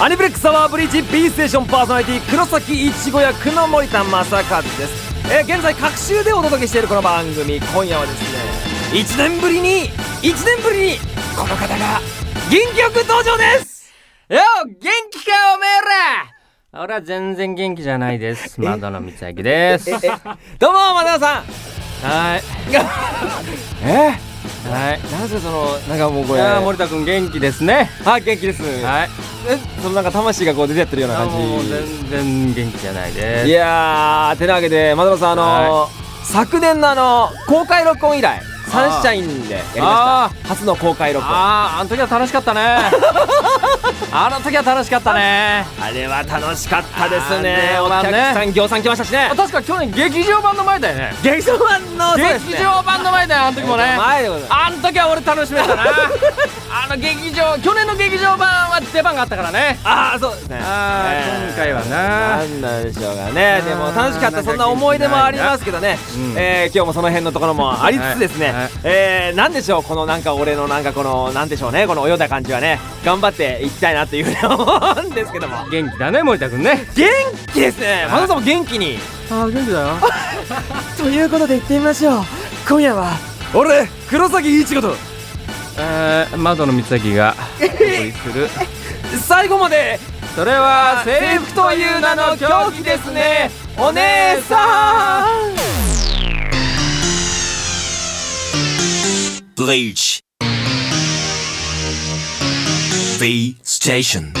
アニプレックスアワーブリーチ B ステーションパーソナリティ黒崎いちご役の森田正和です、えー現在各週でお届けしているこの番組今夜はですね1年ぶりに1年ぶりにこの方が元気よく登場です!よ元気かおめえら!俺は全然元気じゃないです。窓野光明です。え？どうも松田さん。はい。え？はい。ー、なぜそのなんかもうこれ。いやー森田君元気ですね。あ元気です、はい。えそのなんか魂がこう出てやってるような感じ。もう全然元気じゃないです。いやーてなわけで窓野さんあのー昨年のあの公開録音以来サンシャインでやりまあした。初の公開録音。あああの時は楽しかったね あの時は楽しかったね。あれは楽しかったですね。お客さん業さん来ましたしね。あ確か去年劇場版の前だよね。劇場版の劇場版の前だよあの時もね。前でございます。あの時は俺楽しめたな。あの劇場去年の劇場版は出番があったからね。ああそうですね。あ今回はな。なんなんでしょうがね。でも楽しかった。そんな思い出もありますけどね、うん。えー今日もその辺のところもありつつですね、はえーなんでしょうこのなんか俺のなんかこのなんでしょうね。この泳いだ感じはね。頑張っていきたいなっていうふうに思うんですけども。元気だね森田君ね。元気ですね。はい松田さんも元気に。ああ元気だよ。ということで行ってみましょう。今夜は。俺黒崎一子と。えー、窓の光明が。お送りする。最後まで。それは制服という名の狂気ですね。お姉さん。Bleach. V Station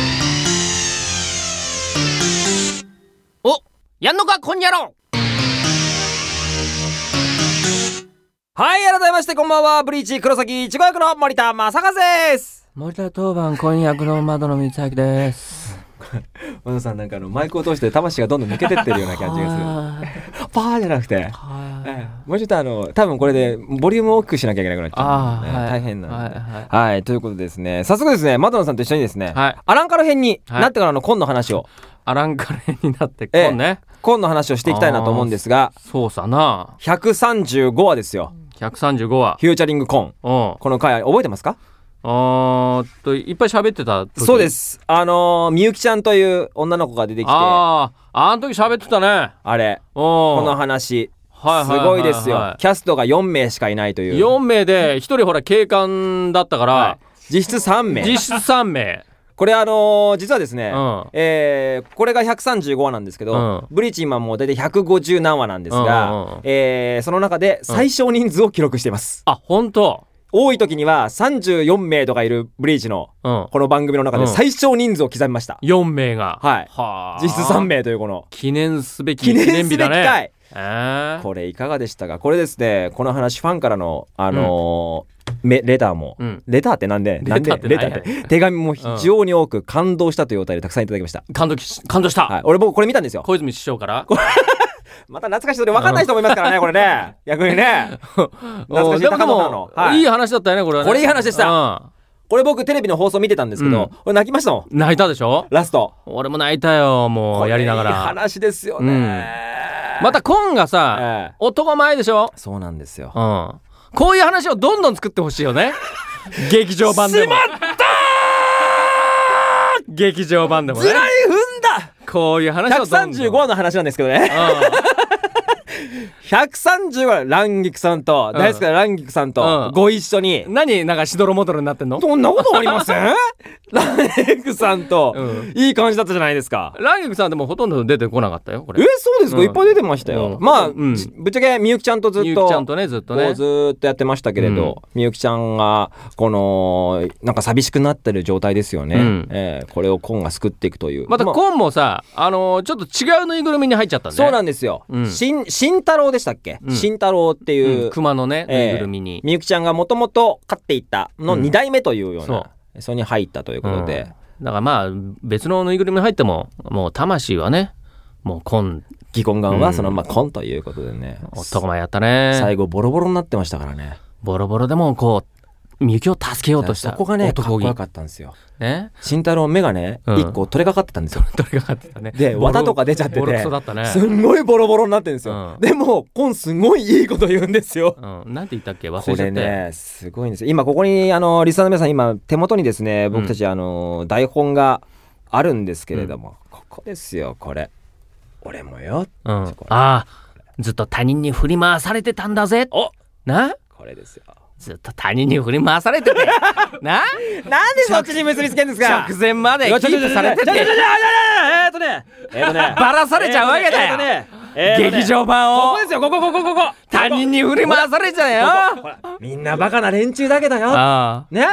おやんのかこんにゃろ。はい改めましてこんばんは。ブリーチ黒崎一護役の森田正和です。森田当番婚約の窓の光明です。小野さんなんかあのマイクを通して魂がどんどん抜けてってるような感じがする パーじゃなくて、ええ。もうちょっとあの多分これでボリュームを大きくしなきゃいけなくなっちゃう、ね大変なんで、はいはい、ということでですね。早速ですね窓野さんと一緒にですね、はい。アランカル編にはい。なってからのコンの話を、アランカレになってええこんね、コンの話をしていきたいなと思うんですがそうさな。135話ですよ。135話。フューチャリングコン。うん。この回覚えてますか？あーっといっぱい喋ってた時。そうです。あのーみゆきちゃんという女の子が出てきて。ああああの時喋ってたね。れ。ここの話。すはいはいはいはい。ごいですよ。キャストが4名しかいないという。4名で1人ほら警官だったから、はい。実質3名。実質3名。これあのー実はですね、うん。えーこれが135話なんですけど、うん。ブリーチ今もう大体150何話なんですが、うんうんうん。えーその中で最小人数を記録しています、あ本当多い時には34名とかいるブリーチのうん。この番組の中でうん。最小人数を刻みました、4名が。はい。はあ。実質3名というこの。記念すべき記念すべき日だね。回えー。これいかがでしたか？これですねこの話ファンからのあのーめレターも、うん。レターってなんで？なんで？レターって手紙も非常に多く感動したというお便りたくさんいただきました、感動し感動した、はい、俺僕これ見たんですよ。小泉師匠から また懐かしい人で分かんない人もいますからねこれね。逆にね。懐かしい高の。も、はい。い、い話だったよねこれはね。これいい話でした。うん。これ僕テレビの放送見てたんですけど、うん。これ泣きましたもん。泣いたでしょ？ラスト。俺も泣いたよもうやりながこれいいら話ですよね、またコンがさ、ええ。男前でしょ？そうなんですよ。うん。こういう話をどんどん作ってほしいよね。劇場版でも。劇場版でもね。ずらい踏んだこういう話をどんどん。135話の話なんですけどね135話ランギクさんと、うん。大好きなランギクさんとうん。ご一緒に、うん何なんかしどろもどろになってんの？そんなことありません？ランギクさんと、うん。いい感じだったじゃないですか。ランギクさんでもほとんど出てこなかったよこえれそうですか、うん。いっぱい出てましたよ、うん。まあ、ぶっちゃけみゆきちゃんとずっとみゆきちゃんとねずっとね。ずーっとやってましたけれど、みゆきちゃんがこのなんか寂しくなってる状態ですよね、うん。えーこれをコンが救っていくという。またあ。コンもさあのーちょっと違うぬいぐるみに入っちゃったんだそうなねんですよ、うん。しん慎太郎でしたっけ、うん。慎太郎っていう、うん。熊のねぬいぐるみに、みゆきちゃんがもともと飼っていたのうん。2代目というようそな、それに入ったということで、うん。だからまあ別のぬいぐるみに入ってももう魂はねもうコンギコンガンうん。はそのままコンということでね、男前やったね。最後ボロボロになってましたからね。ボロボロでもこうみゆきを助けようとしたそこがねかっこよかったんですよ。ね？慎太郎目がね、うん。1個取れかかってたんですよ。どれが勝ってたね。で綿とか出ちゃってて。ボロクソだったね。すんごいボロボロになってるんですよ、うん。でもコンすごいいいこと言うんですよ。うん、なんて言ったっけ？忘れこれちゃって、ねすごいんですよ。今ここにあのリスナーの皆さん今手元にですね僕たちあの台本があるんですけれども、ここですよこれ。俺もよ。うん。ああずっと他人に振り回されてたんだぜ。おな？これですよずっと他人に振り回されてて。な？なんでそっちに結びつけんですか？直前までキープされてて。ちょちょちょちょちょえーっとねえーっとね。バラされちゃうわけだよ、えーねえーっとね。劇場版を。ここですよここここここ。他人に振り回されちゃうよ。みんなバカな連中だけだよ。ね？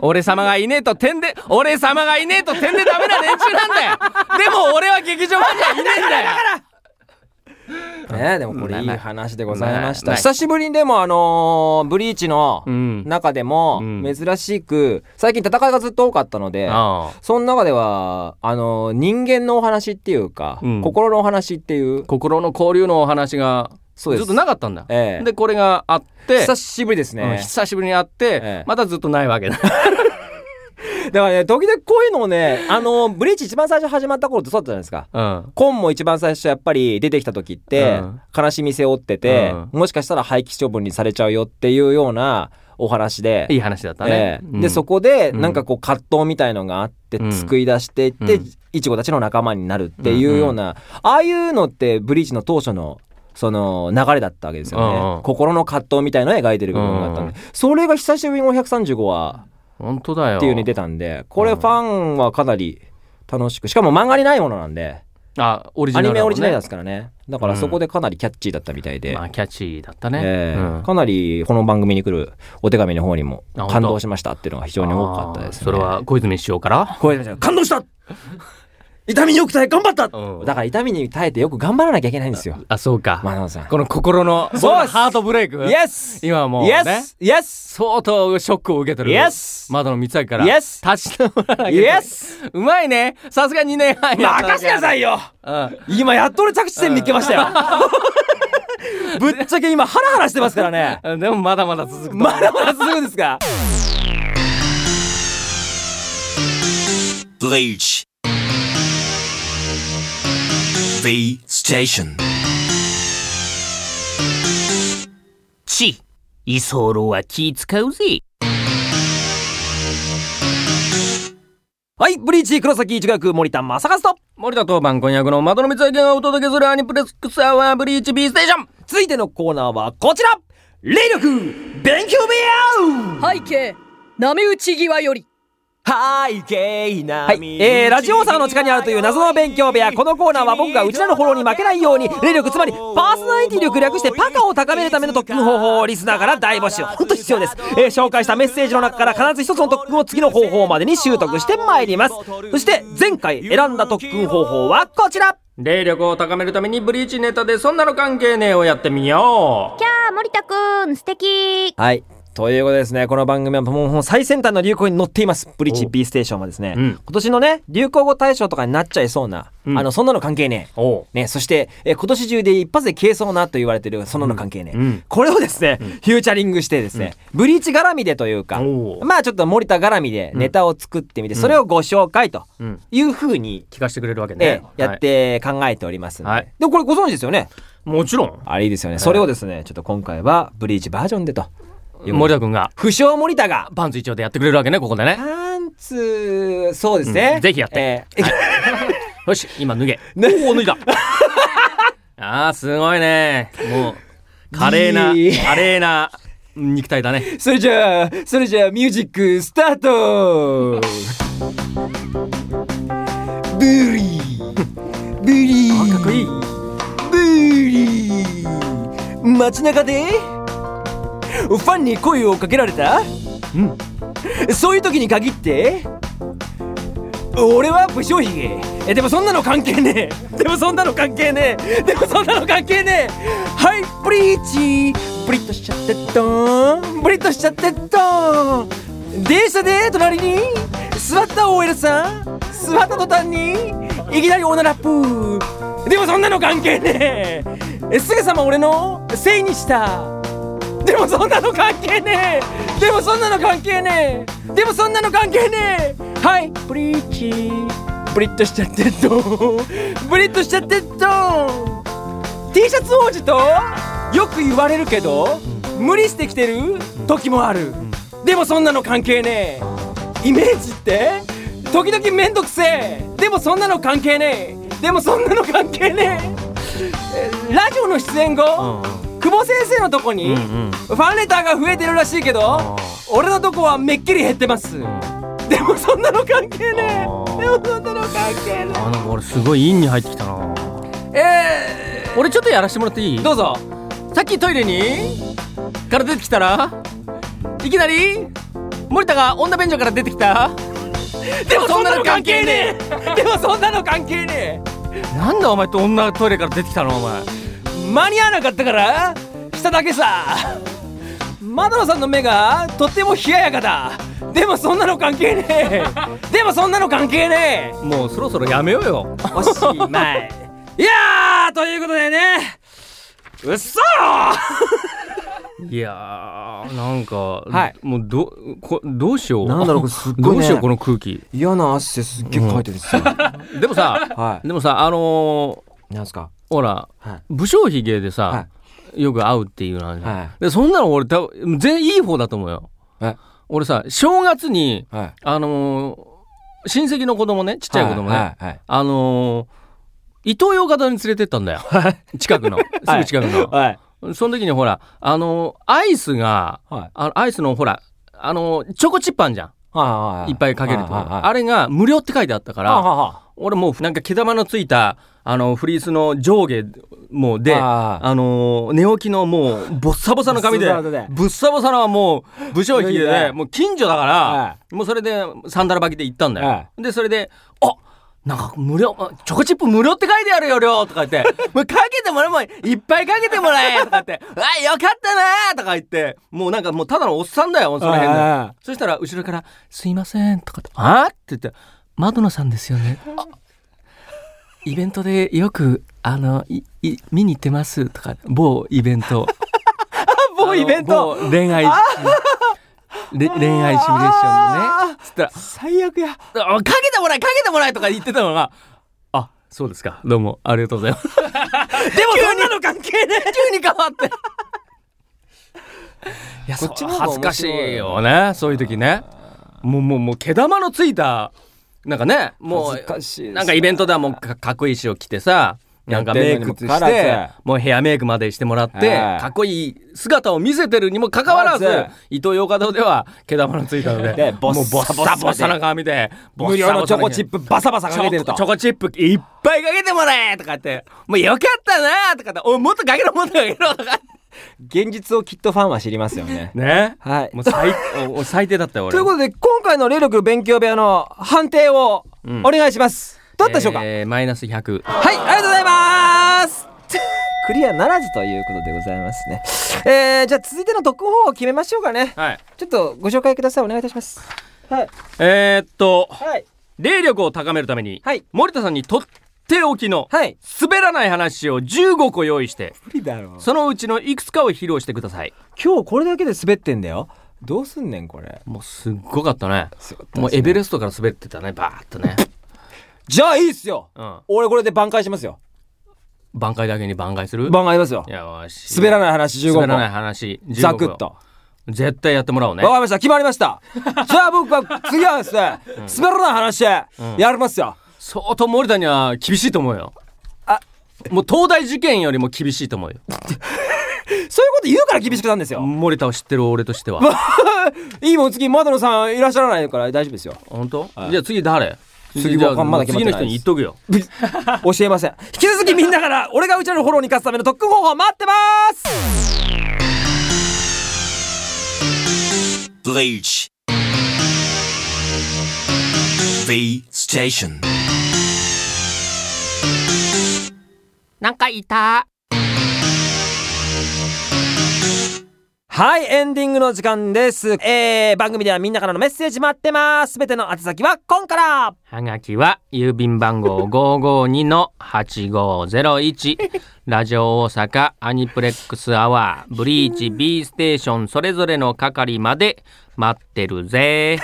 俺様がいねえと点で俺様がいねえと点でダメな連中なんだよ。でも俺は劇場版にはいねえんだよねでもこれいい話でございました。な久しぶりにでもあのーブリーチのうん。中でもうん。珍しく最近戦いがずっと多かったのでその中ではあのー人間のお話っていうかうん。心のお話っていう。心の交流のお話がずっとなかったんだ、ええ。でこれがあって久しぶりですうんね久しぶりに会って、ええ。またずっとないわけだだからね時々こういうのをねあのーブリーチ一番最初始まった頃ってそうだったじゃないですか。うん。コンも一番最初やっぱり出てきた時ってうん。悲しみ背負っててうもしかしたら廃棄処分にされちゃうよっていうようなお話で。いい話だったね。え、え。うん。でそこでうん。なんかこう葛藤みたいのがあってうん。救い出していって、うん。いちごたちの仲間になるっていうような、ああいうのってブリーチの当初のその流れだったわけですよね、うんうん。心の葛藤みたいのを描いてる部分があったんで、それが久しぶりに535話本当だよ。っていう風に出たんでこれファンはかなり楽しくしかも漫画にないものなんであオリジアナルね。ニメオリジナルですからね。だからそこでかなりキャッチーだったみたいで、まあキャッチーだったね、ええ。うん。かなりこの番組に来るお手紙の方にも感動しましたっていうのが非常に多かったですね。それは小泉師匠から？こういうの感動した痛みによく耐え頑張った。うん。だから痛みに耐えてよく頑張らなきゃいけないんですよ。あそうか、マナオさん。この心のそうですハートブレイク。イエス今はもうイエね。スイエス相当ショックを受けてる。イエス窓の光明から。イエス立ち直らなきゃいイけない。エスうまいね。さすが2年半やっただけ。任せなさいよ。うん。今やっと俺着地点見つけましたよ。ぶっちゃけ今ハラハラしてますからね。うん。でもまだまだ続くとまだまだ続くんですか。Bleach. V Station. ち居候は気使うぜ。はい、ブリーチ黒崎一学森田正和と。森田当番婚約の窓の光明がお届けするアニプレスクスアワーブリーチ B ステーション。続いてのコーナーはこちら。霊力勉強部屋。背景波打ち際よりはい、えー、ラジオ大阪の地下にあるという謎の勉強部屋。このコーナーは僕がうちらのフォローに負けないように霊力つまりパーソナリティ力略してパカを高めるための特訓方法をリスナーから大募集。本当必要です、えー、紹介したメッセージの中から必ず一つの特訓を次の方法までに習得してまいります。そして前回選んだ特訓方法はこちら。霊力を高めるためにブリーチネタでそんなの関係ねえをやってみよう。キャー森田くん素敵。はいということでですね、この番組はもう最先端の流行に乗っています。ブリッジ B ステーションはですね、うん。今年のね、流行語大賞とかになっちゃいそうな、うん。あの、そんなの関係ねえ。ね、そして、えー今年中で一発で消えそうなと言われてる、そんなの関係ねえ。うん。これをですね、フューチャリングしてですね、ブリーチ絡みでというか、まあちょっと森田絡みでネタを作ってみて、それをご紹介とうん。いうふうに、聞かせてくれるわけえねーやって考えておりますので、はい。でもこれご存知ですよね。もちろん。あれいいですよね。それをですね、ちょっと今回はブリーチバージョンでと。森田君が。不詳森田がパンツ一丁でやってくれるわけねここでね。パンツ、そうですね。うん。ぜひやって。えー よし今脱げ。ねおお脱いだ。あーすごいね。もう華麗ないい。華麗な肉体だね。それじゃあ、それじゃあ、ミュージックスタート。ブリー。ブリー。あかっこいい。ブリー。街中でファンに声をかけられた？うん。そういう時に限って？俺は武将髭えでもそんなの関係ねえ。でもそんなの関係ねえ。でもそんなの関係ねえ。はいブリーチ。ブリッとしちゃってドーンブリッとしちゃってドーン電車で隣に座った OL さん。座った途端にいきなりオナラップ。でもそんなの関係ねええ。すぐさま俺のせいにしたでもそんなの関係ねえ。でもそんなの関係ねえ。でもそんなの関係ねえ。はい。ブリーチブリッとしちゃってドン ブリッとしちゃってドン T シャツ王子とよく言われるけど無理してきてる？時もある。でもそんなの関係ねえ。イメージって？時々めんどくせえ。でもそんなの関係ねえ。でもそんなの関係ねえ。ラジオの出演後、久保先生のとこに、うんうん。ファンレターが増えてるらしいけど俺のとこはめっきり減ってます、でもそんなの関係ねえ。でもそんなの関係ねあなんか俺すごい陰に入ってきたな。ええ俺ちょっとやらしてもらっていい？ー、どうぞ。さっきトイレにから出てきたらいきなり森田が女便所から出てきた。でもそんなの関係ねえ。でもそんなの関係ねなんだお前と女トイレから出てきたのお前。え間に合わなかったからしただけさ。窓野さんの目がとっても冷ややかだ。でもそんなの関係ねえ。でもそんなの関係ねえ。もうそろそろやめようよ。おしまい。いやーということでね。うっそいやーなんか、はい。もうどこどうしよう。なんだろうこれすっごいね。どうしようこの空気。嫌な汗すっげえかいてるんですよ、でもさはでもさあのいなんすか？ーほらはい。武将髭でさ、はよく会うっていうのはい。でそんなの俺多分全然いい方だと思うよ。え？俺さ正月にはい。あのー親戚の子供ねちっちゃい子供ね、はいはいあのー伊東洋華堂に連れてったんだよ。近くの。すぐ近くの、はい。その時にほらあのーアイスがはい。あのアイスのほらあのーチョコチップあんじゃん。はいはいいっぱいかけると、はいはいはいあれが無料って書いてあったから、はあは俺もうなんか毛玉のついたあのフリースの上下もうでああ。のー寝起きのもうボッサボサの髪でぶっさぼさのもう武将髭いいでねもう近所だから、はもうそれでサンダル履きで行ったんだよ、はでそれで「あなんか無料あチョコチップ無料って書いてあるよ量」とか言って「もうかけてもらえもういっぱいかけてもらえ」とか言って「あよかったな」とか言って。もうなんかもうただのおっさんだよその辺で。はそしたら後ろから「すいません」とかって「あって言って「窓野さんですよね」あイベントでよくあのいい見に行ってます」とか某イベント。某イベント。恋愛れ恋愛シミュレーションのね。つったら最悪や「あかけてもらえかけてもらえ」とか言ってたのが「あそうですか。どうもありがとうございます」でもそんなの関係ね急に変わって。いやこっちの方が恥ずかしいよね。そういう時ね。もうもうもう毛玉のついたなんかねもうなんかイベントではもうかかっこいい衣装着てさなんかメイクしてもうヘアメイクまでしてもらってはいかっこいい姿を見せてるにもかかわらず伊東洋華堂では毛玉のついたのででボッもうボッサボササボサな髪で無料のチョコチッププバサバサかけてると。チョコチップいっぱいかけてもらえとかってもうよかったなとかっておいもっとかけろもっとかけろとか現実をきっとファンは知りますよね。ね？はい。もう最お最低だったよ俺ということで今回の霊力勉強部屋の判定をうん。お願いします、どうだったでしょうか、えーマイナス100はいありがとうございます。クリアならずということでございますね。えー、じゃあ続いての特訓法を決めましょうかね。はい。ちょっとご紹介くださいお願いいたします。はい。えー、っとはい。霊力を高めるために、はい。森田さんにとっておきのはい。滑らない話を15個用意して無理だろ。そのうちのいくつかを披露してください。今日これだけで滑ってんだよ。どうすんねんこれ。もうすっごかったね。ね。もうエベレストから滑ってたねバーッとね。じゃあいいっすよ。うん。俺これで挽回しますよ。挽回だけに挽回する？挽回しますよ。よし。滑らない話15個。滑らない話15個ザクッと。絶対やってもらおうね。わかりました。決まりました。じゃあ僕は次はですね滑らない話やりますよ相当森田には厳しいと思うよ。あ。もう東大受験よりも厳しいと思うよ。そういうこと言うから厳しくなんですよ。森田を知ってる俺としては。いいもん次窓野さんいらっしゃらないから大丈夫ですよ。本当、はい。じゃあ次誰？次じゃあわかんまだ決まってない次の人に言っとくよ。教えません。引き続きみんなから俺がうちらのフォローに勝つための特訓方法待ってます。Bleach. V Station. なんかいた。はいエンディングの時間です。えー、番組ではみんなからのメッセージ待ってます。すべての宛先は今から。はがきは郵便番号552-8501ラジオ大阪アニプレックスアワー。ブリーチ B ステーションそれぞれの係まで待ってるぜ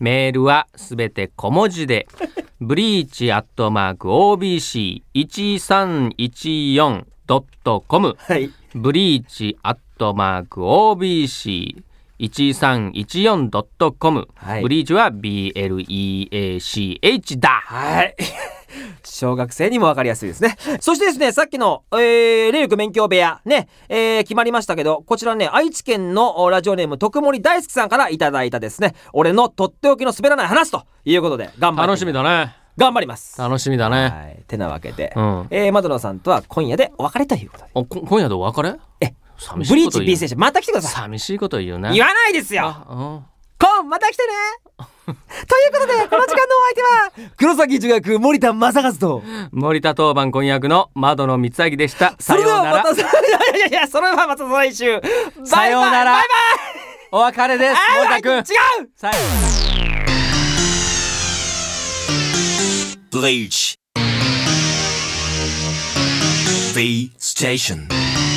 メールはすべて小文字で ブリーチアットマーク OBC1314.com はい。ブリーチアットマーク OBC 1314.com、はい。ブリーチは BLEACH だ。はい。小学生にもわかりやすいですね。そしてですね、さっきの、えー、霊力勉強部屋、ね、えー、決まりましたけど、こちらね、愛知県のおラジオネーム、徳森大輔さんからいただいたですね、俺のとっておきの滑らない話ということで、頑張って。楽しみだね頑張ります。楽しみだねはい。てなわけで、うんえー、マドロさんとは今夜でお別れということで。今夜でお別れ？え、寂しブリーチ B うステーション、また来てください。寂しいこと言うね言わないですよあうんコン、また来てね。ということで、この時間のお相手は、黒崎一学森田正和と、森田当番婚約の窓の三つでした。さようなら。また、いやいやいや、それではまた来週。さようなら。バイバイ。お別れです森田君。違う。さよ Bleach. V Station.